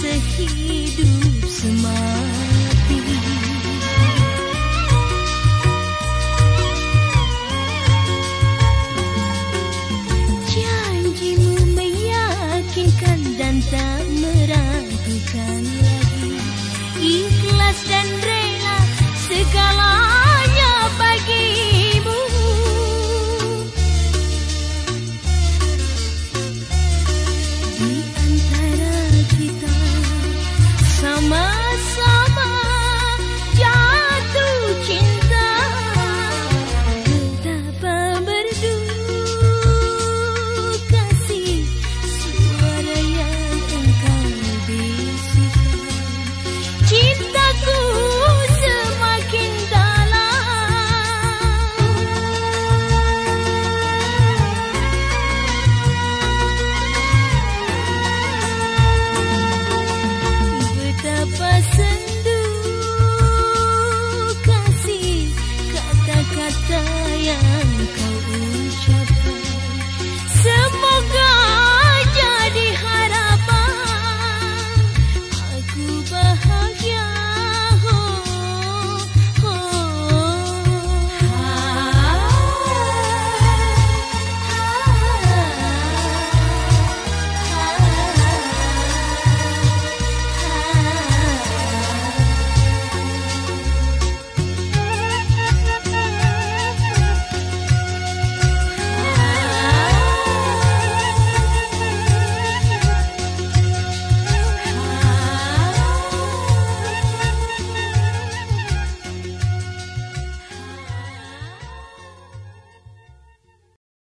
sehidup semati sayang.